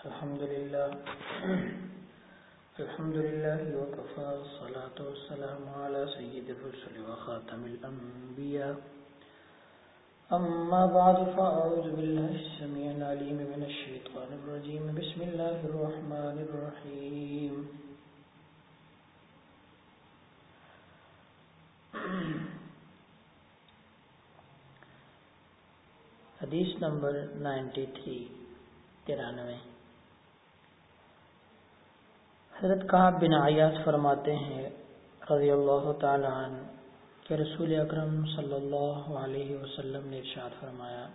الحمد لله الحمد لله وكفى الصلاة والسلام على سيد الرسل وخاتم الأنبياء أما بعد فأعوذ بالله السميع العليم من الشيطان الرجيم بسم الله الرحمن الرحيم حدیث نمبر نائنٹی تھری، ترانوے۔ حضرت کعب بن عیاض فرماتے ہیں رضی اللہ تعالی عنہ کہ رسول اکرم صلی اللہ علیہ وسلم نے ارشاد فرمایا،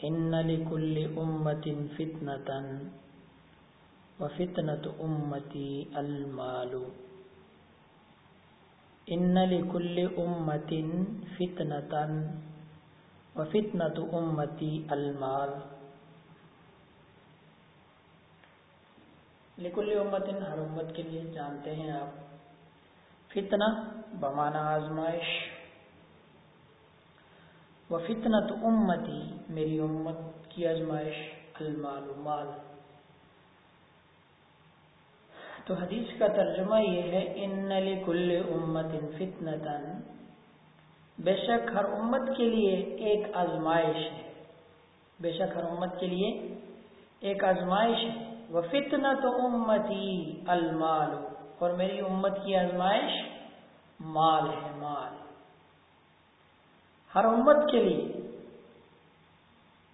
ان لکل امت فتنتا وفتنت امتی المال. ان لکل امت فتنتا وفتنت امتی المال. لکل امت ہر امت کے لیے جانتے ہیں آپ۔ فتنہ، بمانا آزمائش۔ و فتنت امتی، میری امت کی آزمائش، المال مال۔ تو حدیث کا ترجمہ یہ ہے، ان لکل امت فتنتا بے شک ہر امت کے لیے ایک آزمائش ہے۔ بے شک ہر امت کے لیے ایک آزمائش ہے۔ وہ فتنا تو امتی المال. اور میری امت کی آزمائش مال ہے، مال۔ ہر امت کے لیے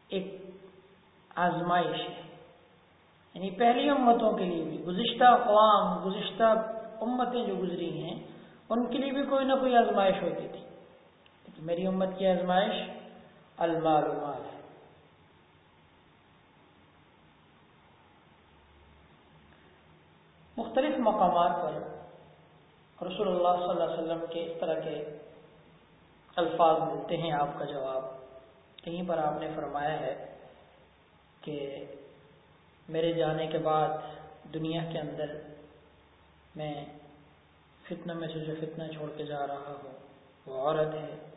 ایک آزمائش ہے۔ یعنی پہلی امتوں کے لیے بھی گزشتہ اقوام گزشتہ امتیں جو گزری ہیں، ان کے لیے بھی کوئی نہ کوئی آزمائش ہوتی تھی۔ میری امت کی آزمائش المال مال ہے۔ مختلف مقامات پر رسول اللہ صلی اللہ علیہ وسلم کے اس طرح کے الفاظ ملتے ہیں آپ کا جواب۔ کہیں پر آپ نے فرمایا ہے کہ میرے جانے کے بعد دنیا کے اندر میں فتنہ میں سے جو فتنہ چھوڑ کے جا رہا ہوں، وہ عورت ہے۔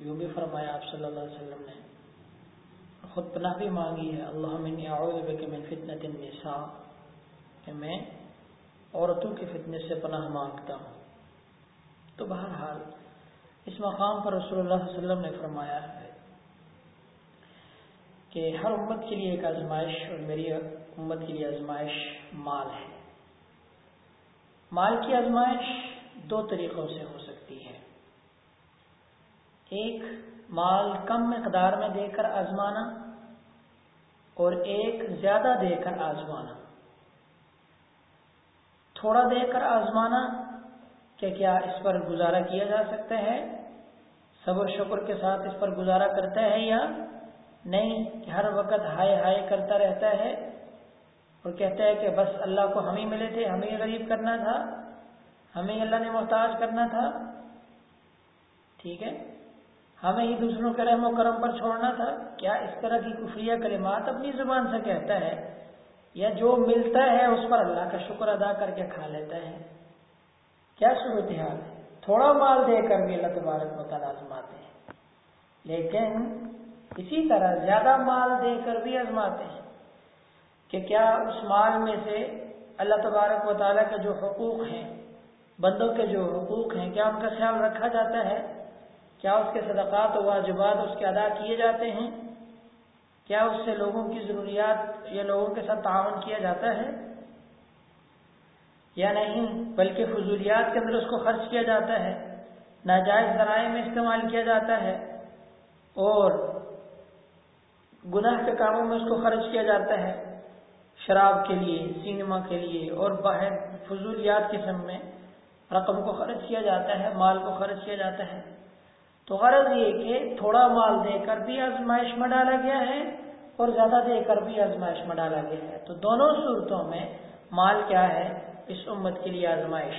یوں بھی فرمایا آپ صلی اللہ علیہ وسلم نے۔ خود پناہ بھی مانگی ہے۔ اللہ من اعوذ بک من فتنة النساء۔ کہ میں عورتوں کے فتنے سے پناہ مانگتا ہوں۔ تو بہرحال اس مقام پر رسول اللہ صلی اللہ علیہ وسلم نے فرمایا ہے کہ ہر امت کے لیے ایک آزمائش اور میری امت کے لیے آزمائش مال ہے۔ مال کی آزمائش دو طریقوں سے ہو سکتی ہے۔ ایک، مال کم مقدار میں دے کر آزمانا اور ایک، زیادہ دے کر آزمانا۔ تھوڑا دے کر آزمانا کہ کیا اس پر گزارا کیا جا سکتا ہے؟ صبر شکر کے ساتھ اس پر گزارا کرتا ہے یا نہیں؟ کہ ہر وقت ہائے ہائے کرتا رہتا ہے اور کہتا ہے کہ بس اللہ کو ہم ہی ملے تھے ہمیں غریب کرنا تھا ہمیں اللہ نے محتاج کرنا تھا۔ ٹھیک ہے؟ ہمیں ہی دوسروں کے رحم و کرم پر چھوڑنا تھا۔ کیا اس طرح کی کفریہ کلمات اپنی زبان سے کہتا ہے؟ یا جو ملتا ہے اس پر اللہ کا شکر ادا کر کے کھا لیتا ہے۔ کیا صورتحال ہے؟ تھوڑا مال دے کر بھی اللہ تبارک مطالعہ آزماتے ہیں۔ لیکن اسی طرح زیادہ مال دے کر بھی آزماتے ہیں کہ کیا اس مال میں سے اللہ تبارک و تعالیٰ کے جو حقوق ہیں، بندوں کے جو حقوق ہیں، کیا ان کا خیال رکھا جاتا ہے؟ کیا اس کے صدقات و واجبات اس کے ادا کیے جاتے ہیں؟ کیا اس سے لوگوں کی ضروریات یا لوگوں کے ساتھ تعاون کیا جاتا ہے؟ یا نہیں، بلکہ فضولیات کے اندر اس کو خرچ کیا جاتا ہے، ناجائز ذرائع میں استعمال کیا جاتا ہے، اور گناہ کے کاموں میں اس کو خرچ کیا جاتا ہے، شراب کے لیے، سینما کے لیے، اور باہر فضولیات قسم میں رقم کو خرچ کیا جاتا ہے، مال کو خرچ کیا جاتا ہے۔ تو غرض یہ کہ تھوڑا مال دے کر بھی آزمائش میں ڈالا گیا ہے اور زیادہ دے کر بھی آزمائش میں ڈالا گیا ہے۔ تو دونوں صورتوں میں مال کیا ہے؟ اس امت کے لیے آزمائش۔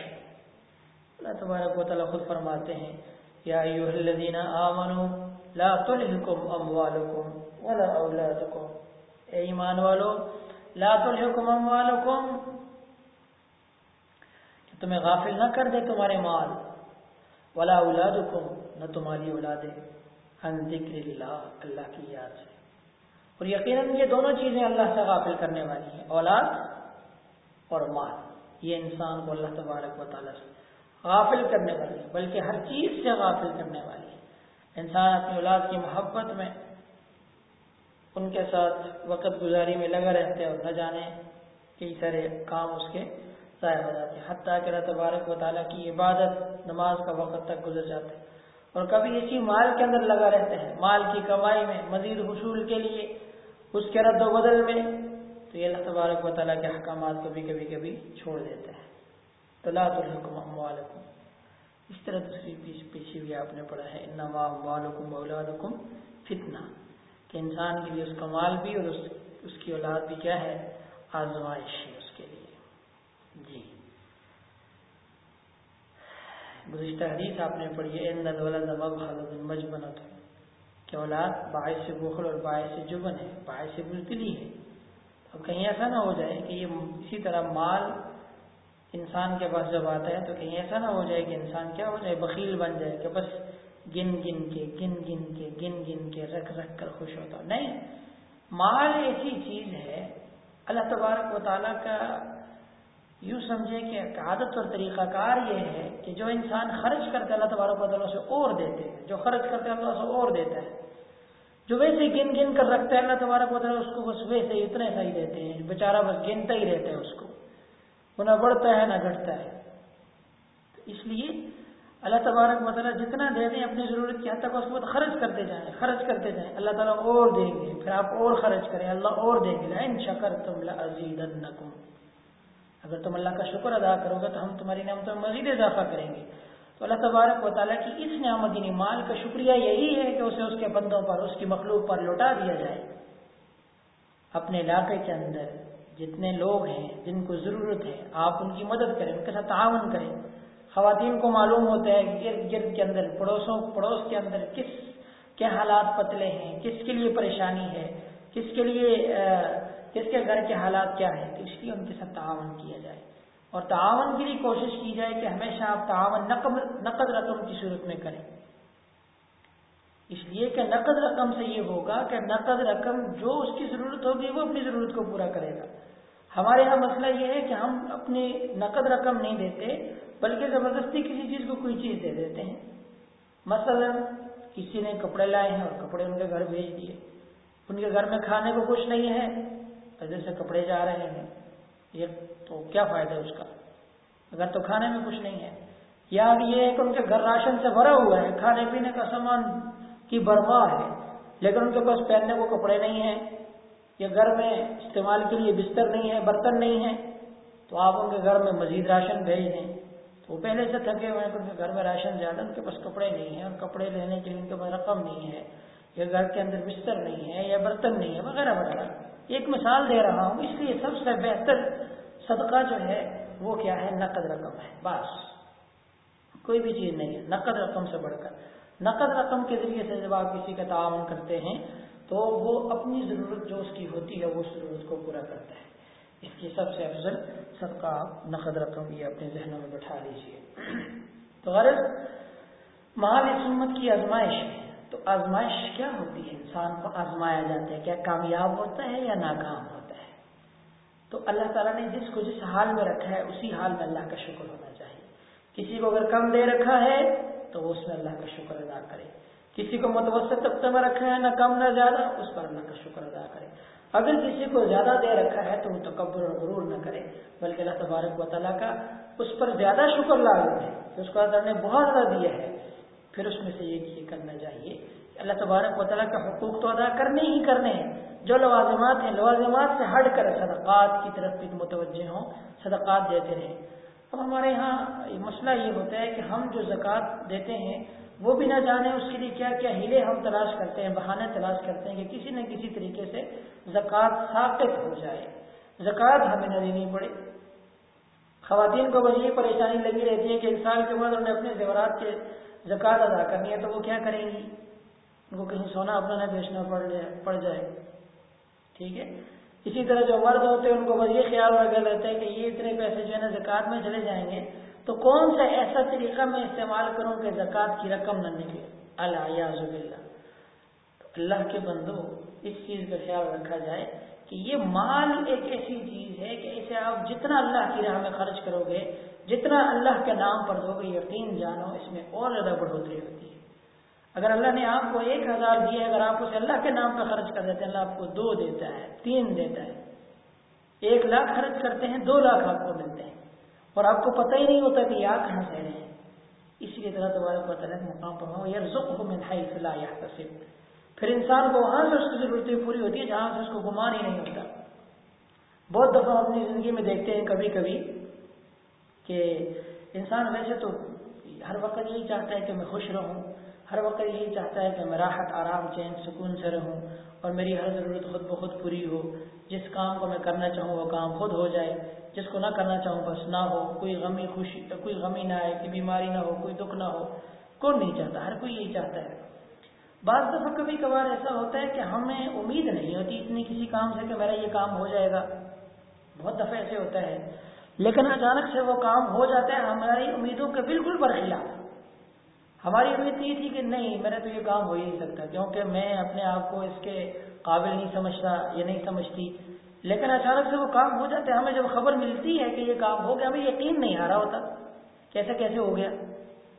اللہ تبارک و تعالیٰ خود فرماتے ہیں، یا الذین آمنوا لا اموالکم ولا اولادکم۔ اے ایمان والو، لا تلہکم اموالکم تمہیں غافل نہ کر دے تمہارے مال۔ ولا اولادکم نہ تمہاری اولادیں ہن ذکر اللہ اللہ کی یاد سے۔ اور یقیناً یہ دونوں چیزیں اللہ سے غافل کرنے والی ہیں، اولاد اور مال۔ یہ انسان کو اللہ تبارک و تعالیٰ سے غافل کرنے والی ہے بلکہ ہر چیز سے غافل کرنے والی ہے انسان اپنی اولاد کی محبت میں ان کے ساتھ وقت گزاری میں لگا رہتے اور نہ جانے کئی سارے کام اس کے ضائع ہو جاتے۔ ہیں حتیٰ کہ اللہ تبارک و تعالیٰ کی عبادت نماز کا وقت تک گزر جاتے۔ ہیں اور کبھی اسی مال کے اندر لگا رہتے ہیں۔ مال کی کمائی میں، مزید حصول کے لیے، اس کے رد و بدل میں۔ تو یہ اللہ تبارک و تعالیٰ کے احکامات کو بھی کبھی کبھی چھوڑ دیتے ہیں۔ تو الحکم علیکم اس طرح دوسری پیچھے بھی آپ نے پڑھا ہے۔ انکم اولادکم فتنہ۔ کہ انسان کے لیے اس کا مال بھی اور اس کی اولاد بھی کیا ہے؟ آزمائش ہے اس کے لیے جی گزشتہ حدیث آپ نے پڑھی ہے مجبنت کہ اولاد باعث سے بخل اور باعث سے جبن ہے، باعث سے بزدلی ہے۔ اب کہیں ایسا نہ ہو جائے کہ یہ اسی طرح مال انسان کے پاس جب آتا ہے تو کہیں ایسا نہ ہو جائے کہ انسان کیا ہو جائے، بخیل بن جائے کہ بس گن گن کے، گن گن کے، گن گن کے رکھ رکھ کر خوش ہوتا نہیں، مال ایسی چیز ہے، اللہ تبارک و تعالیٰ کا یوں سمجھے کہ عادت اور طریقہ کار یہ ہے کہ جو انسان خرچ کرتے اللہ تبارک و تعالیٰ سے اور دیتے ہیں، جو خرچ کرتے اللہ سے اور دیتا ہے۔ جو ویسے گن گن کر رکھتا ہے اللہ تبارک و تعالیٰ، اس کو بس ویسے اتنے سا ہی دیتے ہیں۔ بیچارہ بس گنتا ہی رہتا ہے اس کو۔ وہ نہ بڑھتا ہے، نہ گھٹتا ہے۔ اس لیے اللہ تبارک و تعالیٰ جتنا دے دیں، اپنی ضرورت کی حد تک اس کو خرچ کرتے جائیں۔ خرچ کرتے جائیں۔ اللہ تعالیٰ اور دیں گے۔ پھر آپ اور خرچ کریں۔ اللہ اور دیں گے۔ ان شکر تم عزیز اگر تم اللہ کا شکر ادا کرو گے تو ہم تمہاری نعمتوں میں مزید اضافہ کریں گے۔ تو اللہ تبارک و تعالیٰ کی اس نعمت یعنی مال کا شکریہ یہی ہے کہ اسے اس کے بندوں پر، اس کی مخلوق پر لوٹا دیا جائے۔ اپنے علاقے کے اندر جتنے لوگ ہیں، جن کو ضرورت ہے، آپ ان کی مدد کریں، ان کے ساتھ تعاون کریں۔ خواتین کو معلوم ہوتا ہے کہ گرد گرد کے اندر، پڑوسوں، پڑوس کے اندر کس کے حالات پتلے ہیں، کس کے لیے پریشانی ہے، کس کے لیے کس کے گھر کے حالات کیا ہیں؟ تو اس لیے ان کے ساتھ تعاون کیا جائے۔ اور تعاون کے لیے کوشش کی جائے کہ ہمیشہ آپ تعاون نقد رقم کی صورت میں کریں۔ اس لیے کہ نقد رقم سے یہ ہوگا کہ نقد رقم جو اس کی ضرورت ہوگی وہ اپنی ضرورت کو پورا کرے گا۔ ہمارے یہاں مسئلہ یہ ہے کہ ہم اپنی نقد رقم نہیں دیتے، بلکہ زبردستی کسی چیز کو کوئی چیز دے دیتے ہیں۔ مثلا کسی نے کپڑے لائے ہیں اور کپڑے ان کے گھر بھیج دیے۔ ان کے گھر میں کھانے کو کچھ نہیں ہے۔ پیدل سے کپڑے جا رہے ہیں، یہ تو کیا فائدہ ہے اس کا؟ اگر تو کھانے میں کچھ نہیں ہے۔ یا یہ ہے کہ ان کے گھر راشن سے بھرا ہوا ہے، کھانے پینے کا سامان کی برما ہے، لیکن ان کے پاس پہننے کو کپڑے نہیں ہیں، یا گھر میں استعمال کے لیے بستر نہیں ہے برتن نہیں ہے تو آپ ان کے گھر میں مزید راشن بھیج دیں۔ تو وہ پہلے سے تھکے ہوئے ہیں کہ ان کے گھر میں راشن زیادہ، ان کے پاس کپڑے نہیں ہیں اور کپڑے لینے کے لیے ان کے پاس رقم نہیں ہے، یا گھر کے اندر بستر نہیں ہے، یا برتن نہیں ہے، وغیرہ وغیرہ۔ ایک مثال دے رہا ہوں، اس لیے سب سے بہتر صدقہ جو ہے وہ کیا ہے؟ نقد رقم ہے، بس۔ کوئی بھی چیز نہیں ہے، نقد رقم سے بڑھ کر۔ نقد رقم کے ذریعے سے جب آپ کسی کا تعاون کرتے ہیں، تو وہ اپنی ضرورت جو اس کی ہوتی ہے، وہ اس ضرورت کو پورا کرتا ہے۔ اس کی سب سے افضل صدقہ آپ نقد رقم یہ اپنے ذہنوں میں بٹھا لیجیے تو غرض مال اس امت کی آزمائش ہے تو آزمائش کیا ہوتی ہے؟ انسان کو آزمایا جاتا ہے کیا کامیاب ہوتا ہے یا ناکام ہوتا ہے۔ تو اللہ تعالیٰ نے جس کو جس حال میں رکھا ہے، اسی حال میں اللہ کا شکر ہونا چاہیے۔ کسی کو اگر کم دے رکھا ہے، تو وہ اس میں اللہ کا شکر ادا کرے۔ کسی کو متوسط طبقے میں رکھا ہے، نہ کم نہ زیادہ، اس پر اللہ کا شکر ادا کرے۔ اگر کسی کو زیادہ دے رکھا ہے، تو وہ تکبر اور غرور نہ کرے، بلکہ اللہ تبارک و تعالیٰ کا اس پر زیادہ شکر لازم ہے اس کو اللہ نے بہت زیادہ دیا ہے۔ پھر اس میں سے یہ کرنا چاہیے اللہ تبارک و تعالیٰ کا حقوق تو ادا کرنے ہی کرنے ہیں۔ جو لوازمات ہیں، لوازمات سے ہٹ کر صدقات کی طرف بھی متوجہ ہوں، صدقات دیتے رہیں۔ اب ہمارے یہاں مسئلہ یہ ہوتا ہے کہ ہم جو زکوٰۃ دیتے ہیں، وہ بھی نہ جانے اس کے لیے کیا کیا ہیلے ہم تلاش کرتے ہیں، بہانے تلاش کرتے ہیں کہ کسی نہ کسی طریقے سے زکوٰۃ ثابت ہو جائے۔ زکوٰۃ ہمیں نہ دینی پڑے۔ خواتین کو بس یہ پریشانی لگی رہتی ہے کہ ایک سال کے بعد انہوں نے اپنے زیورات کے زکوٰۃ ادا کرنی ہے تو وہ کیا کریں گی؟ ان کو کہیں سونا اپنا نہ بیچنا پڑ جائے پڑ جائے۔ ٹھیک ہے؟ اسی طرح جو مرد ہوتے ہیں، ان کو بس یہ خیال رکھا رہتا ہے کہ یہ اتنے پیسے جو ہے نا زکوٰۃ میں چلے جائیں گے، تو کون سا ایسا طریقہ میں استعمال کروں کہ زکوٰۃ کی رقم نہ نکلے؟ اللہ اللہ اللہ کے بندو اس چیز کا خیال رکھا جائے کہ یہ مال ایک ایسی چیز ہے کہ اسے آپ جتنا اللہ کی راہ میں خرچ کرو گے، جتنا اللہ کے نام پر دو گے، یقین جانو، اس میں اور زیادہ بڑھوتری ہوتی ہے۔ اگر اللہ نے آپ کو ایک ہزار دیے اگر آپ اسے اللہ کے نام پہ خرچ کر دیتے ہیں، اللہ آپ کو دو دیتا ہے، تین دیتا ہے۔ ایک لاکھ خرچ کرتے ہیں، دو لاکھ آپ کو ملتے ہیں۔ اور آپ کو پتہ ہی نہیں ہوتا کہ یا کہاں سے رہے ہیں۔ اسی لیے طرح دوبارہ مقام پر ہوں یار ذخ میں ڈھائی یا پھر انسان کو وہاں سے اس کی ضرورتیں پوری ہوتی ہے، جہاں سے اس کو گمان ہی نہیں ہوتا۔ بہت دفعہ اپنی زندگی میں دیکھتے ہیں کبھی کبھی کہ انسان ویسے تو ہر وقت یہی چاہتا ہے کہ میں خوش رہوں، ہر وقت یہی چاہتا ہے کہ میں راحت، آرام، چین، سکون سے رہوں اور میری ہر ضرورت خود بخود پوری ہو۔ جس کام کو میں کرنا چاہوں وہ کام خود ہو جائے، جس کو نہ کرنا چاہوں بس نہ ہو۔ کوئی غمی، خوشی، کوئی غمی نہ آئے کوئی بیماری نہ ہو، کوئی دکھ نہ ہو، کون نہیں چاہتا؟ ہر کوئی یہی چاہتا ہے۔ بعض دفعہ کبھی کبھار ایسا ہوتا ہے کہ ہمیں امید نہیں ہوتی اتنی کسی کام سے کہ میرا یہ کام ہو جائے گا۔ بہت دفعہ ایسے ہوتا ہے۔ لیکن اچانک سے وہ کام ہو جاتا ہے، ہماری امیدوں کے بالکل برخلاف۔ ہماری امید یہ تھی کہ نہیں، میرا تو یہ کام ہو ہی نہیں سکتا، کیونکہ میں اپنے آپ کو اس کے قابل نہیں سمجھتا یہ نہیں سمجھتی۔ لیکن اچانک سے وہ کام ہو جاتا ہے، ہمیں جب خبر ملتی ہے کہ یہ کام ہو گیا، ہمیں یقین نہیں آ رہا ہوتا۔ کیسے کیسے ہو گیا؟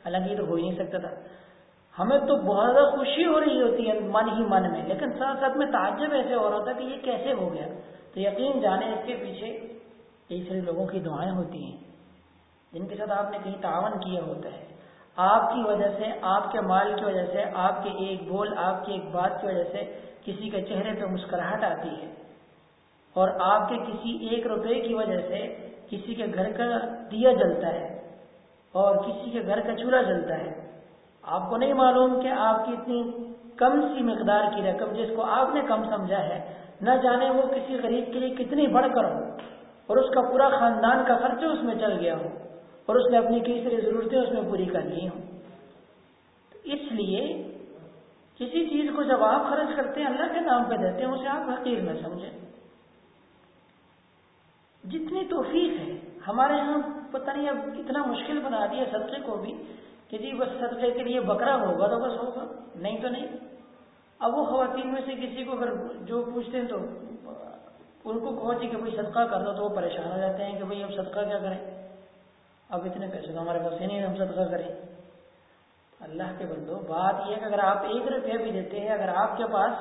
حالانکہ یہ تو ہو ہی نہیں سکتا تھا۔ ہمیں تو بہت زیادہ خوشی ہو رہی ہوتی ہے من ہی من میں، لیکن ساتھ ساتھ میں تعجب ایسے ہو رہا تھا کہ یہ کیسے ہو گیا؟ تو یقین جانے اس کے پیچھے کئی سارے لوگوں کی دعائیں ہوتی ہیں۔ جن کے ساتھ آپ نے کہیں تعاون کیا ہوتا ہے، آپ کی وجہ سے، آپ کے مال کی وجہ سے، آپ کے ایک بول، آپ کی ایک بات کی وجہ سے کسی کے چہرے پہ مسکراہٹ آتی ہے۔ اور آپ کے کسی ایک روپے کی وجہ سے کسی کے گھر کا دیا جلتا ہے اور کسی کے گھر کا چولہا جلتا ہے۔ آپ کو نہیں معلوم کہ آپ کی اتنی کم سی مقدار کی رقم جس کو آپ نے کم سمجھا ہے، نہ جانے وہ کسی غریب کے لیے کتنی بڑھ کر ہو اور اس کا پورا خاندان کا خرچہ اس میں چل گیا ہو اور اس نے اپنی کئی ساری ضرورتیں اس میں پوری کر لی ہوں۔ اس لیے کسی چیز کو جب آپ خرچ کرتے ہیں، اللہ کے نام پہ دیتے ہیں، اسے آپ حقیر میں سمجھیں۔ جتنی توفیق ہے، ہمارے یہاں پتہ نہیں اب اتنا مشکل بنا دیا صدقے کو بھی۔ کہ جی بس صدقے کے لیے بکرا ہوگا تو بس ہوگا۔ نہیں تو نہیں۔ اب وہ خواتین میں سے کسی کو اگر جو پوچھتے ہیں تو ان کو کہو جی کہ بھائی صدقہ کر دو تو وہ پریشان ہو جاتے ہیں کہ بھائی اب صدقہ کیا کریں۔ اب اتنے پیسے تو ہمارے پاس ہی نہیں ہم صدقہ کریں۔ اللہ کے بندو، بات یہ ہے کہ اگر آپ ایک روپیہ بھی دیتے ہیں، اگر آپ کے پاس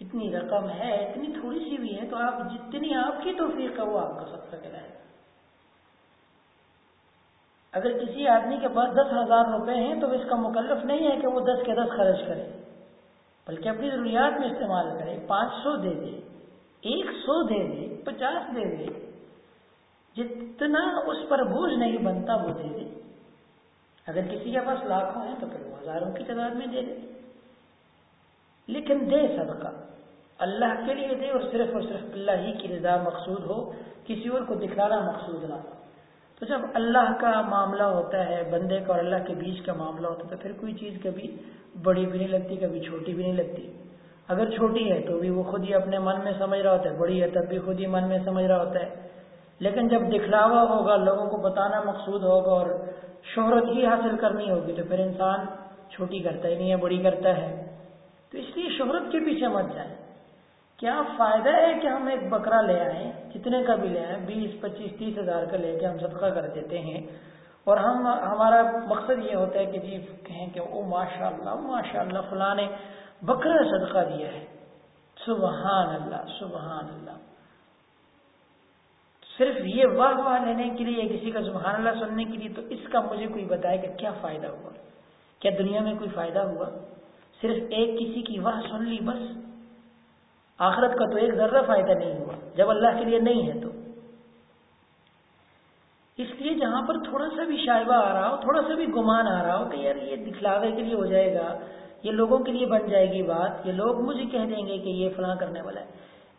اتنی رقم ہے، اتنی تھوڑی سی بھی ہے، تو آپ جتنی آپ کی توفیق ہے، وہ آپ کا صدقہ کرائے اگر کسی آدمی کے پاس دس ہزار روپے ہیں تو اس کا مکلف نہیں ہے کہ وہ دس کے دس خرچ کرے۔ بلکہ اپنی ضروریات میں استعمال کرے، پانچ سو دے دے، ایک سو دے دے، پچاس دے دے۔ جتنا اس پر بوجھ نہیں بنتا وہ دے دے۔ اگر کسی کے پاس لاکھوں ہیں تو پھر وہ ہزاروں کی تعداد میں دے دے۔ لیکن دے صدقہ۔ اللہ کے لیے دے اور صرف اور صرف اللہ ہی کی رضا مقصود ہو، کسی اور کو دکھلانا مقصود نہ ہو۔ تو جب اللہ کا معاملہ ہوتا ہے، بندے کا اور اللہ کے بیچ کا معاملہ ہوتا ہے، تو پھر کوئی چیز کبھی بڑی بھی نہیں لگتی، کبھی چھوٹی بھی نہیں لگتی۔ اگر چھوٹی ہے تو بھی وہ خود ہی اپنے من میں سمجھ رہا ہوتا ہے، بڑی ہے تب بھی خود ہی من میں سمجھ رہا ہوتا ہے۔ لیکن جب دکھلاوا ہوگا، لوگوں کو بتانا مقصود ہوگا اور شہرت ہی حاصل کرنی ہوگی، تو پھر انسان چھوٹی کرتا ہی نہیں ہے، بڑی کرتا ہے۔ تو اس لیے شہرت کے پیچھے مت جائیں۔ کیا فائدہ ہے کہ ہم ایک بکرا لے آئیں؟ جتنے کا بھی لے آئیں، بیس، پچیس، تیس ہزار کا لے کے ہم صدقہ کر دیتے ہیں۔ اور ہم، ہمارا مقصد یہ ہوتا ہے کہ جی کہیں کہ او ماشاء اللہ ماشاء اللہ فلاں نے بکرا صدقہ دیا ہے۔ سبحان اللہ سبحان اللہ صرف یہ واہ واہ لینے کے لیے، کسی کا سبحان اللہ سننے کے لیے، تو اس کا مجھے کوئی بتائے کہ کیا فائدہ ہوا؟ کیا دنیا میں کوئی فائدہ ہوا؟ صرف ایک کسی کی واہ سن لی بس۔ آخرت کا تو ایک ذرہ فائدہ نہیں ہوا، جب اللہ کے لیے نہیں ہے تو۔ اس لیے جہاں پر تھوڑا سا بھی شائبہ آ رہا ہو، تھوڑا سا بھی گمان آ رہا ہو کہ یار یہ دکھلاوے کے لیے ہو جائے گا، یہ لوگوں کے لیے بن جائے گی بات، یہ لوگ مجھے کہہ دیں گے کہ یہ فلاں کرنے والا ہے۔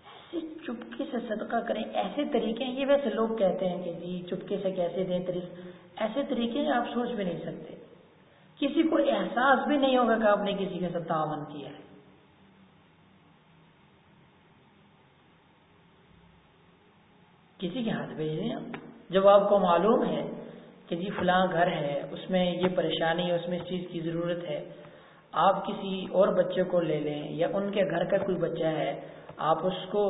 ایسے چپکے سے صدقہ کریں، ایسے طریقے ہیں، یہ ویسے لوگ کہتے ہیں کہ جی چپکے سے کیسے دیں ایسے طریقے آپ سوچ بھی نہیں سکتے۔ کسی کو احساس بھی نہیں ہوگا کہ آپ نے کسی کے ساتھ تعاون کیا ہے۔ کسی کے ہاتھ بھیج دیں۔ جب آپ کو معلوم ہے کہ جی فلاں گھر ہے، اس میں یہ پریشانی ہے اس میں اس چیز کی ضرورت ہے، آپ کسی اور بچے کو لے لیں یا ان کے گھر کا کوئی بچہ ہے، آپ اس کو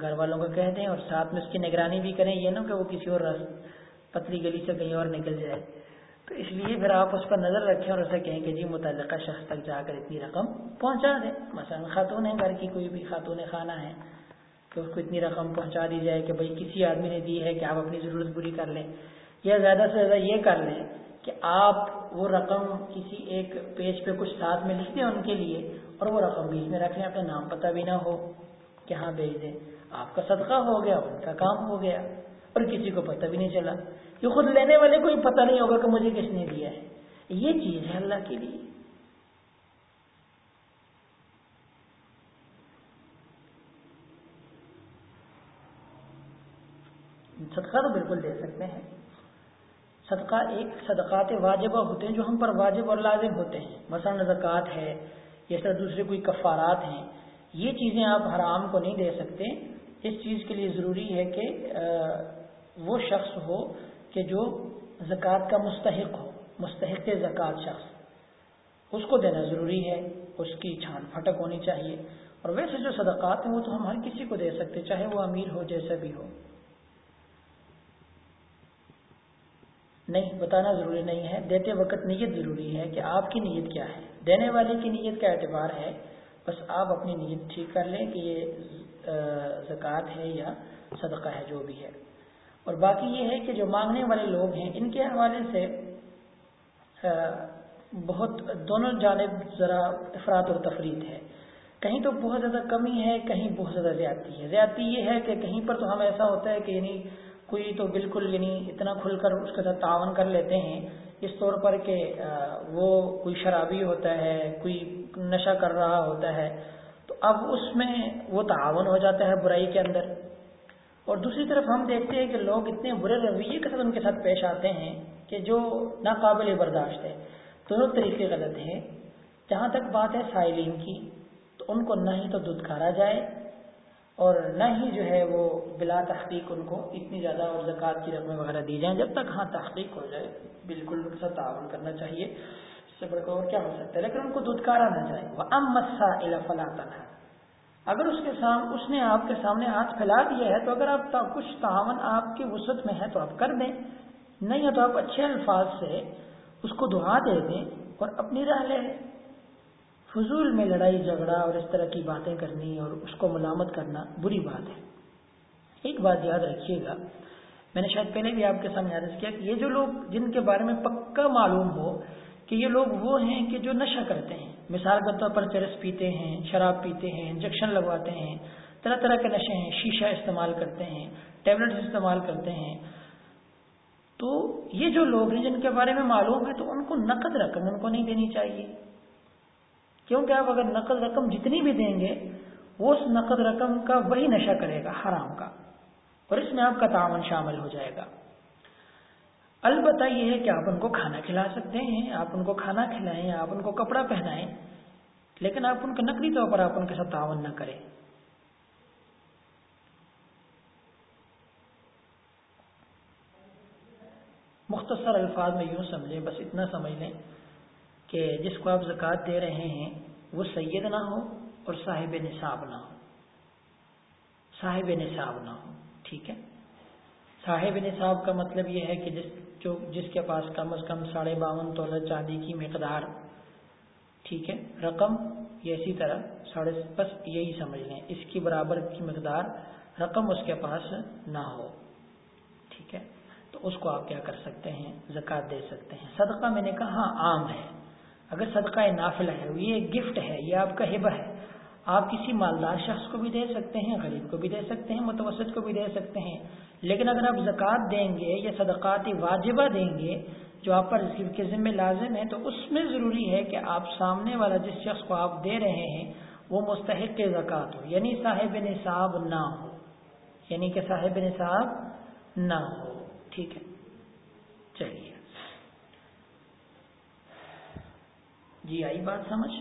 گھر والوں کو کہہ دیں اور ساتھ میں اس کی نگرانی بھی کریں، یہ نہ کہ وہ کسی اور پتلی گلی سے کہیں اور نکل جائے۔ تو اس لیے پھر آپ اس پر نظر رکھیں اور اسے کہیں کہ جی متعلقہ شخص تک جا کر اتنی رقم پہنچا دیں۔ مثلا خاتون ہے گھر کی کوئی بھی خاتون خانہ ہے۔ کہ اس کو اتنی رقم پہنچا دی جائے کہ بھائی کسی آدمی نے دی ہے کہ آپ اپنی ضرورت پوری کر لیں یا زیادہ سے زیادہ یہ کر لیں کہ آپ وہ رقم کسی ایک پیج پہ کچھ ساتھ میں لکھ دیں ان کے لیے اور وہ رقم بیچ میں رکھ لیں اپنا نام پتہ بھی نہ ہو کہ ہاں بھیج دیں۔ آپ کا صدقہ ہو گیا، ان کا کام ہو گیا اور کسی کو پتہ بھی نہیں چلا۔ یہ خود لینے والے کو پتہ نہیں ہوگا کہ مجھے کس نے دیا ہے۔ یہ چیز ہے اللہ کے لیے۔ صدقہ تو بالکل دے سکتے ہیں۔ صدقہ ایک صدقات واجبہ ہوتے ہیں جو ہم پر واجب اور لازم ہوتے ہیں۔ مثلا زکوٰۃ ہے، یا طرح دوسرے کوئی کفارات ہیں، یہ چیزیں آپ حرام کو نہیں دے سکتے۔ اس چیز کے لیے ضروری ہے کہ وہ شخص ہو کہ جو زکوٰۃ کا مستحق ہو، مستحق زکوٰۃ شخص۔ اس کو دینا ضروری ہے، اس کی چھان پھٹک ہونی چاہیے۔ اور ویسے جو صدقات ہیں، وہ تو ہم ہر کسی کو دے سکتے، چاہے وہ امیر ہو، جیسا بھی ہو۔ نہیں، بتانا ضروری نہیں ہے۔ دیتے وقت نیت ضروری ہے کہ آپ کی نیت کیا ہے۔ دینے والے کی نیت کا اعتبار ہے، بس آپ اپنی نیت ٹھیک کر لیں کہ یہ زکوٰۃ ہے یا صدقہ ہے، جو بھی ہے۔ اور باقی یہ ہے کہ جو مانگنے والے لوگ ہیں، ان کے حوالے سے بہت دونوں جانب ذرا افراد اور تفرید ہے۔ کہیں تو بہت زیادہ کمی ہے، کہیں بہت زیادہ زیادتی ہے۔ زیادتی یہ ہے کہ کہیں پر تو ہم ایسا ہوتا ہے کہ یعنی کوئی تو بالکل یعنی اتنا کھل کر اس کے ساتھ تعاون کر لیتے ہیں۔ اس طور پر کہ وہ کوئی شرابی ہوتا ہے، کوئی نشہ کر رہا ہوتا ہے، تو اب اس میں وہ تعاون ہو جاتا ہے برائی کے اندر۔ اور دوسری طرف ہم دیکھتے ہیں کہ لوگ اتنے برے رویے کے ساتھ ان کے ساتھ پیش آتے ہیں کہ جو ناقابل برداشت ہے۔ دونوں طریقے غلط ہیں۔ جہاں تک بات ہے سائلین کی، تو ان کو نہ ہی تو دودھکارا جائے اور نہ ہی جو ہے وہ بلا تحقیق ان کو اتنی زیادہ اور زکوٰۃ کی رقمیں وغیرہ دی جائیں جب تک ہاں تحقیق ہو جائے، بالکل ان کے ساتھ تعاون کرنا چاہیے۔ اس سے بڑھ کر اور کیا ہو سکتا ہے؟ لیکن ان کو دودھکارا نہ جائے۔ وہ ام مسا فلاں اگر اس کے سامنے اس نے آپ کے سامنے ہاتھ پھیلا دیا ہے، تو اگر آپ کچھ تعاون آپ کی وسعت میں ہے تو آپ کر دیں۔ نہیں ہے تو آپ اچھے الفاظ سے اس کو دعا دے دیں اور اپنی راہ لے فضول میں لڑائی، جھگڑا اور اس طرح کی باتیں کرنی اور اس کو ملامت کرنا بری بات ہے۔ ایک بات یاد رکھیے گا، میں نے شاید پہلے بھی آپ کے سامنے عرض کیا کہ یہ جو لوگ جن کے بارے میں پکا معلوم ہو کہ یہ لوگ وہ ہیں کہ جو نشہ کرتے ہیں، مثال کے طور پر چرس پیتے ہیں، شراب پیتے ہیں، انجیکشن لگواتے ہیں، طرح طرح کے نشے ہیں، شیشہ استعمال کرتے ہیں ٹیبلٹس استعمال کرتے ہیں۔ تو یہ جو لوگ ہیں جن کے بارے میں معلوم ہے تو ان کو نقد رقم ان کو نہیں دینی چاہیے۔ کیونکہ آپ اگر نقد رقم جتنی بھی دیں گے، وہ اس نقد رقم کا وہی نشہ کرے گا، حرام کا۔ اور اس میں آپ کا تعاون شامل ہو جائے گا۔ البتہ یہ ہے کہ آپ ان کو کھانا کھلا سکتے ہیں، آپ ان کو کھانا کھلائیں، آپ ان کو کپڑا پہنائیں، لیکن آپ ان کے نقلی طور پر آپ ان کے ساتھ تعاون نہ کریں۔ مختصر الفاظ میں یوں سمجھیں، بس اتنا سمجھ لیں۔ کہ جس کو آپ زکوٰۃ دے رہے ہیں، وہ سید نہ ہو اور صاحب نصاب نہ ہو۔ صاحب نصاب نہ ہو، ٹھیک ہے؟ صاحب نصاب کا مطلب یہ ہے کہ جس جو، جس کے پاس کم از کم ساڑھے باون تولہ چاندی کی مقدار، ٹھیک ہے؟ رقم یا اسی طرح ساڑھے، بس یہی سمجھ لیں، اس کی برابر کی مقدار رقم اس کے پاس نہ ہو، ٹھیک ہے؟ تو اس کو آپ کیا کر سکتے ہیں؟ زکوٰۃ دے سکتے ہیں۔ صدقہ میں نے کہا ہاں عام ہے۔ اگر صدقہ نافلہ ہے، یہ گفٹ ہے، یہ آپ کا ہبہ ہے۔ آپ کسی مالدار شخص کو بھی دے سکتے ہیں، غریب کو بھی دے سکتے ہیں، متوسط کو بھی دے سکتے ہیں۔ لیکن اگر آپ زکوٰۃ دیں گے یا صدقات واجبہ دیں گے، جو آپ پر کے ذمہ لازم ہے، تو اس میں ضروری ہے کہ آپ سامنے والا جس شخص کو آپ دے رہے ہیں، وہ مستحق زکوٰۃ ہو یعنی صاحب نصاب نہ ہو۔ یعنی کہ صاحب نصاب نہ ہو۔ ٹھیک ہے۔ چلیے۔ جی آئی بات سمجھ؟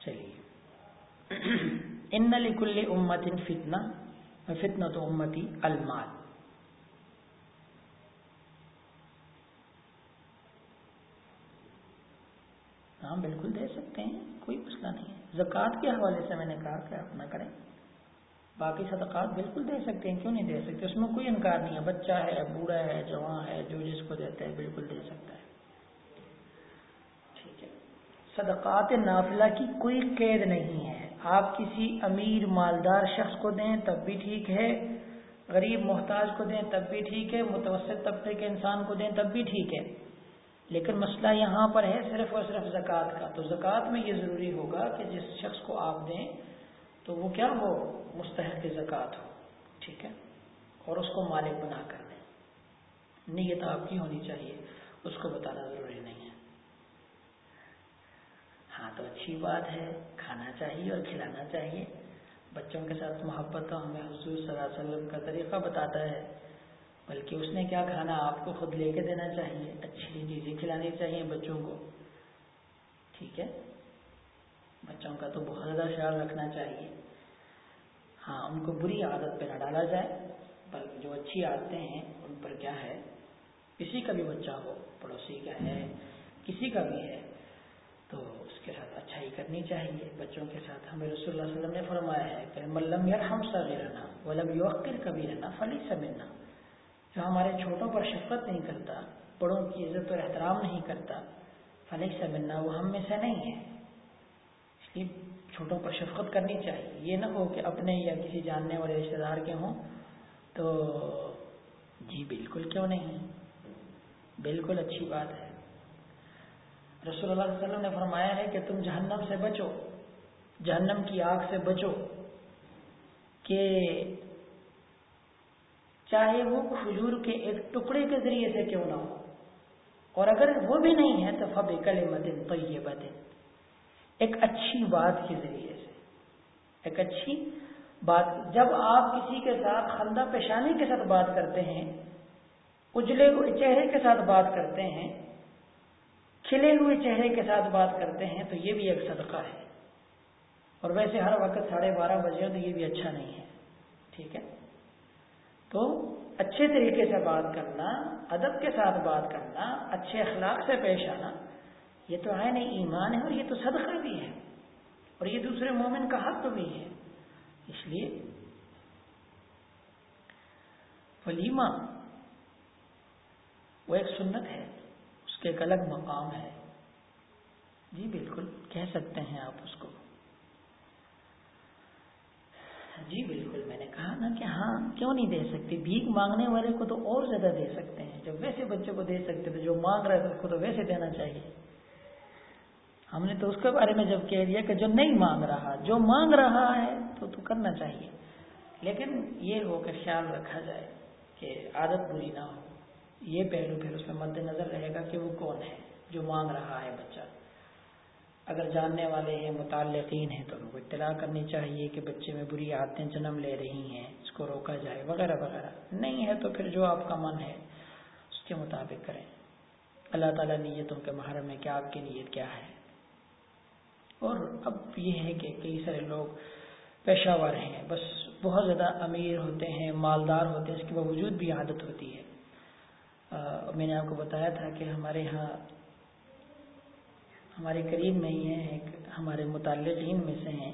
چلیے۔ ان لکل امت ان فتنا فتنا تو امتی المال۔ ہاں بالکل دے سکتے ہیں، کوئی مسئلہ نہیں زکوٰۃ کے حوالے سے میں نے کہا کہ آپ نہ کریں۔ باقی صدقات بالکل دے سکتے ہیں، کیوں نہیں دے سکتے؟ اس میں کوئی انکار نہیں ہے۔ بچہ ہے، بوڑھا ہے، جوان ہے، جو جس کو دیتا ہے بالکل دے سکتا ہے۔ ٹھیک ہے۔ صدقات نافلہ کی کوئی قید نہیں ہے۔ آپ کسی امیر، مالدار شخص کو دیں تب بھی ٹھیک ہے، غریب، محتاج کو دیں تب بھی ٹھیک ہے، متوسط طبقے کے انسان کو دیں تب بھی ٹھیک ہے۔ لیکن مسئلہ یہاں پر ہے صرف اور صرف زکوٰۃ کا۔ تو زکوٰۃ میں یہ ضروری ہوگا کہ جس شخص کو آپ دیں تو وہ کیا ہو مستحق زکوٰۃ ہو، ٹھیک ہے؟ اور اس کو مالک بنا کر دیں۔ نیت آپ کی ہونی چاہیے، اس کو بتانا ضروری نہیں ہے۔ ہاں تو اچھی بات ہے، کھانا چاہیے اور کھلانا چاہیے۔ بچوں کے ساتھ محبت ہمیں حضور صلی اللہ علیہ وسلم کا طریقہ بتاتا ہے، بلکہ اس نے کیا کھانا آپ کو خود لے کے دینا چاہیے؟ اچھی چیزیں کھلانی چاہیے بچوں کو۔ ٹھیک ہے؟ بچوں کا تو بہت زیادہ خیال رکھنا چاہیے۔ ہاں ان کو بری عادت پہ نہ ڈالا جائے بلکہ جو اچھی عادتیں ہیں، ان پر کیا ہے؟ کسی کا بھی بچہ ہو، پڑوسی کا ہے، کسی کا بھی ہے، تو اس کے ساتھ اچھائی کرنی چاہیے۔ بچوں کے ساتھ ہمیں رسول اللہ علیہ وسلم نے فرمایا ہے کہ ملم یار ہم سا رہنا ولم یوقر کبھی رہنا فلی سمنا جو ہمارے چھوٹوں پر شفقت نہیں کرتا، بڑوں کی عزت اور احترام نہیں کرتا فلی سمنا وہ ہم میں سے نہیں ہے۔ اس چھوٹوں پر شفقت کرنی چاہیے۔ یہ نہ ہو کہ اپنے یا کسی جاننے والے رشتے دار کے ہوں۔ تو جی بالکل کیوں نہیں؟ بالکل اچھی بات ہے۔ رسول اللہ علیہ وسلم نے فرمایا ہے کہ تم جہنم سے بچو، جہنم کی آگ سے بچو کہ چاہے وہ کھجور کے ایک ٹکڑے کے ذریعے سے کیوں نہ ہو۔ اور اگر وہ بھی نہیں ہے تو فب کل مدن تو یہ ایک اچھی بات کے ذریعے سے۔ ایک اچھی بات۔ جب آپ کسی کے ساتھ خندہ پیشانی کے ساتھ بات کرتے ہیں، اجلے ہوئے چہرے کے ساتھ بات کرتے ہیں، کھلے ہوئے چہرے کے ساتھ بات کرتے ہیں، تو یہ بھی ایک صدقہ ہے۔ اور ویسے ہر وقت ساڑھے بارہ بجے تو یہ بھی اچھا نہیں ہے۔ ٹھیک ہے؟ تو اچھے طریقے سے بات کرنا، ادب کے ساتھ بات کرنا، اچھے اخلاق سے پیش آنا یہ تو آئے نہیں، ایمان ہے اور یہ تو صدقہ بھی ہے۔ اور یہ دوسرے مومن کا حق بھی ہے۔ اس لیے ولیمہ وہ ایک سنت ہے، اس کے ایک الگ مقام ہے۔ جی بالکل، کہہ سکتے ہیں آپ اس کو۔ جی بالکل، میں نے کہا نا کہ ہاں کیوں نہیں دے سکتے؟ بھیک مانگنے والے کو تو اور زیادہ دے سکتے ہیں۔ جب ویسے بچے کو دے سکتے تو جو مانگ رہے تھے اس کو تو ویسے دینا چاہیے۔ ہم نے تو اس کے بارے میں جب کہہ دیا کہ جو نہیں مانگ رہا، جو مانگ رہا ہے تو تو کرنا چاہیے۔ لیکن یہ ہو کہ خیال رکھا جائے کہ عادت بری نہ ہو۔ یہ پہلو پھر اس میں مد نظر رہے گا کہ وہ کون ہے، جو مانگ رہا ہے بچہ۔ اگر جاننے والے ہیں، متعلقین ہیں، تو ان کو اطلاع کرنی چاہیے کہ بچے میں بری عادتیں جنم لے رہی ہیں، اس کو روکا جائے، وغیرہ وغیرہ۔ نہیں ہے تو پھر جو آپ کا من ہے، اس کے مطابق کریں۔ اللہ تعالیٰ نیتوں کے محرم میں کیا آپ کی نیت کیا ہے؟ اور اب یہ ہے کہ کئی سارے لوگ پیشہ ور ہیں۔ بس بہت زیادہ امیر ہوتے ہیں، مالدار ہوتے ہیں، اس کے باوجود بھی عادت ہوتی ہے۔ میں نے آپ کو بتایا تھا کہ ہمارے ہاں ہمارے قریب میں ہی ہیں، ایک ہمارے متعلقین میں سے ہیں،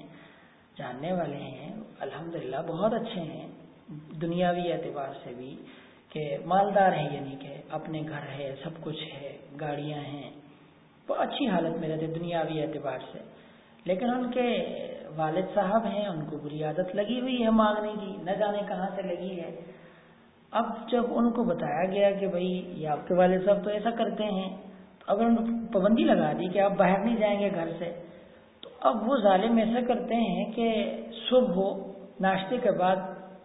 جاننے والے ہیں۔ الحمدللہ بہت اچھے ہیں۔ دنیاوی اعتبار سے بھی کہ مالدار ہیں یعنی کہ اپنے گھر ہے، سب کچھ ہے، گاڑیاں ہیں۔ وہ اچھی حالت میں رہتے، دنیاوی اعتبار سے۔ لیکن ان کے والد صاحب ہیں، ان کو بری عادت لگی ہوئی ہے مانگنے کی، نہ جانے کہاں سے لگی ہے۔ اب جب ان کو بتایا گیا کہ بھائی، یہ آپ کے والد صاحب تو ایسا کرتے ہیں، تو اگر ان پابندی لگا دی کہ آپ باہر نہیں جائیں گے گھر سے، تو اب وہ ظالم ایسا کرتے ہیں کہ صبح ہو ناشتے کے بعد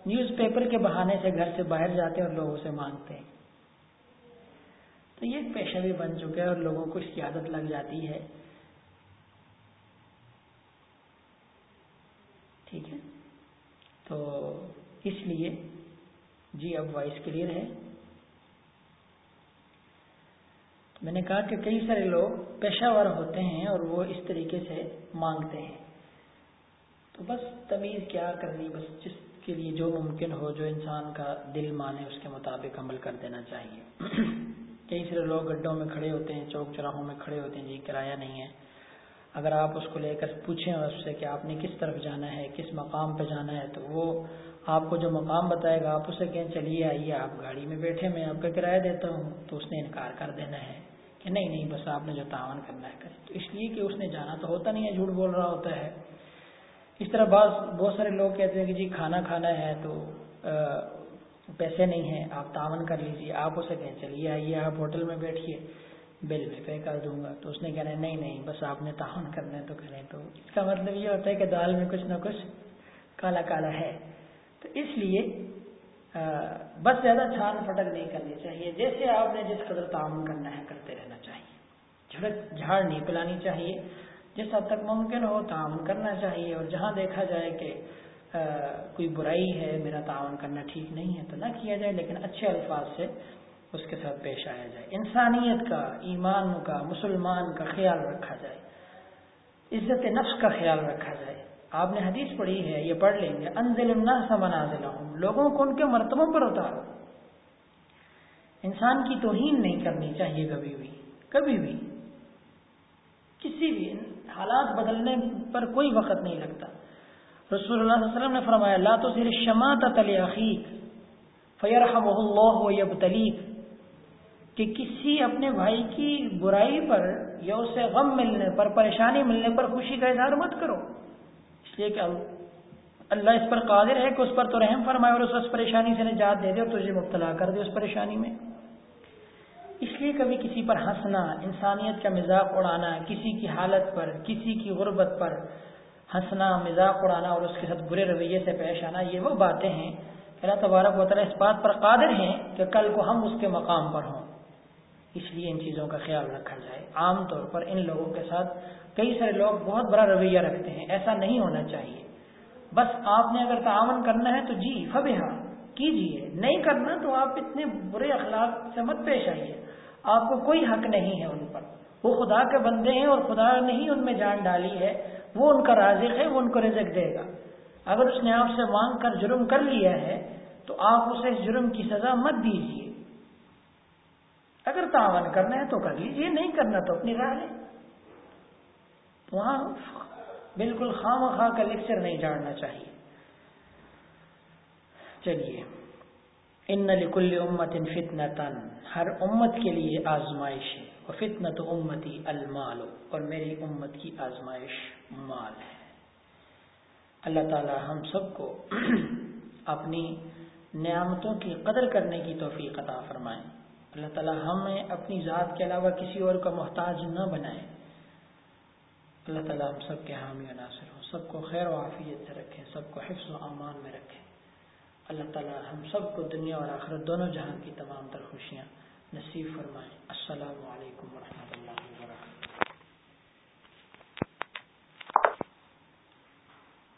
نیوز پیپر کے بہانے سے گھر سے باہر جاتے ہیں اور لوگوں سے مانگتے ہیں۔ تو یہ ایک پیشہ بھی بن چکا ہے اور لوگوں کو اس کی عادت لگ جاتی ہے۔ ٹھیک ہے۔ تو اس لیے جی اب وائس کلیئر ہے۔ میں نے کہا کہ کئی سارے لوگ پیشہ ور ہوتے ہیں اور وہ اس طریقے سے مانگتے ہیں۔ تو بس تمیز کیا کرنی، بس جس کے لیے جو ممکن ہو، جو انسان کا دل مانے، اس کے مطابق عمل کر دینا چاہیے۔ کئی سارے لوگ گڈوں میں کھڑے ہوتے ہیں، چوک چراہوں میں کھڑے ہوتے ہیں جی کرایہ نہیں ہے۔ اگر آپ اس کو لے کر پوچھیں اس سے کہ آپ نے کس طرف جانا ہے، کس مقام پہ جانا ہے، تو وہ آپ کو جو مقام بتائے گا، آپ اسے کہیں، چلیے، آئیے، آپ گاڑی میں بیٹھے، میں آپ کا کرایہ دیتا ہوں۔ تو اس نے انکار کر دینا ہے کہ نہیں نہیں، بس آپ نے جو تعاون کرنا ہے کریں۔ تو اس لیے کہ اس نے جانا تو ہوتا نہیں ہے، جھوٹ بول رہا ہوتا ہے۔ اس طرح بعض، بہت سارے لوگ کہتے ہیں کہ جی کھانا کھانا ہے تو پیسے نہیں ہیں، آپ تعاون کر لیجیے آپ اسے کہیں چلیے، آئیے، آپ ہوٹل میں بیٹھیے، بل میں پے کر دوں گا۔ تو اس نے کہنا ہے، نہیں نہیں، بس آپ نے تعاون کرنا ہے تو کریں۔ تو اس کا مطلب یہ ہوتا ہے کہ دال میں کچھ نہ کچھ کالا کالا ہے۔ تو اس لیے بس زیادہ چھان پھٹک نہیں کرنی چاہیے۔ جیسے آپ نے جس قدر تعاون کرنا ہے، کرتے رہنا چاہیے۔ جھڑک، جھاڑ نہیں پلانی چاہیے۔ جس حد تک ممکن ہو تعاون کرنا چاہیے۔ اور جہاں دیکھا جائے کہ کوئی برائی ہے، میرا تعاون کرنا ٹھیک نہیں ہے تو نہ کیا جائے، لیکن اچھے الفاظ سے اس کے ساتھ پیش آیا جائے۔ انسانیت کا، ایمان کا، مسلمان کا خیال رکھا جائے۔ عزت نفس کا خیال رکھا جائے۔ آپ نے حدیث پڑھی ہے، یہ پڑھ لیں گے۔ انزل الناس منازلہم۔ لوگوں کو ان کے مرتبوں پر اتارو۔ انسان کی توہین نہیں کرنی چاہیے کبھی بھی۔ کبھی بھی۔ کسی بھی حالات بدلنے پر کوئی وقت نہیں لگتا۔ رسول اللہ صلی اللہ علیہ وسلم نے فرمایا، لا تو صرف شماعت تلیخیق فیرحم اللہ کہ کسی اپنے بھائی کی برائی پر یا اسے غم ملنے پر، پریشانی ملنے پر خوشی کا اظہار مت کرو۔ اس لیے کہ اللہ اس پر قادر ہے کہ اس پر تو رحم فرمائے اور اس پریشانی سے نجات دے دے اور تجھے مبتلا کر دے اس پریشانی میں۔ اس لیے کبھی کسی پر ہنسنا، انسانیت کا مزاق اڑانا، کسی کی حالت پر، کسی کی غربت پر ہنسنا مزاق اڑانا اور اس کے ساتھ برے رویے سے پیش آنا، یہ وہ باتیں ہیں اللہ تبارک و تعالیٰ اس بات پر قادر ہیں کہ کل کو ہم اس کے مقام پر ہوں۔ اس لیے ان چیزوں کا خیال رکھا جائے۔ عام طور پر ان لوگوں کے ساتھ کئی سارے لوگ بہت بڑا رویہ رکھتے ہیں، ایسا نہیں ہونا چاہیے۔ بس آپ نے اگر تعاون کرنا ہے تو جی فبہ کیجیے نہیں کرنا تو آپ اتنے برے اخلاق سے مت پیش آئیے۔ آپ کو کوئی حق نہیں ہے ان پر۔ وہ خدا کے بندے ہیں اور خدا نے ہی ان میں جان ڈالی ہے۔ وہ ان کا رازق ہے، وہ ان کو رزق دے گا۔ اگر اس نے آپ سے مانگ کر جرم کر لیا ہے، تو آپ اسے اس جرم کی سزا مت دیجیے اگر تعاون کرنا ہے تو کر لیجیے نہیں کرنا تو اپنی راہ لیں۔ وہاں بالکل خام خواہ کا لیکچر نہیں جاننا چاہیے۔ چلیے۔ ان لکل امت ان فتن تن ہر امت کے لیے آزمائش ہے۔ اور فتنت امتی المال، اور میری امت کی آزمائش مال ہے۔ اللہ تعالی ہم سب کو اپنی نعمتوں کی قدر کرنے کی توفیق عطا فرمائیں اللہ تعالی ہمیں اپنی ذات کے علاوہ کسی اور کا محتاج نہ بنائے۔ اللہ تعالی ہم سب کے حامی و ناصر ہوں۔ سب کو خیر و عافیت سے رکھیں، سب کو حفظ و امان میں رکھیں۔ اللہ تعالی ہم سب کو دنیا اور آخرت دونوں جہاں کی تمام تر خوشیاں نصیب فرمائیں السلام علیکم ورحمۃ اللہ وبرکاتہ۔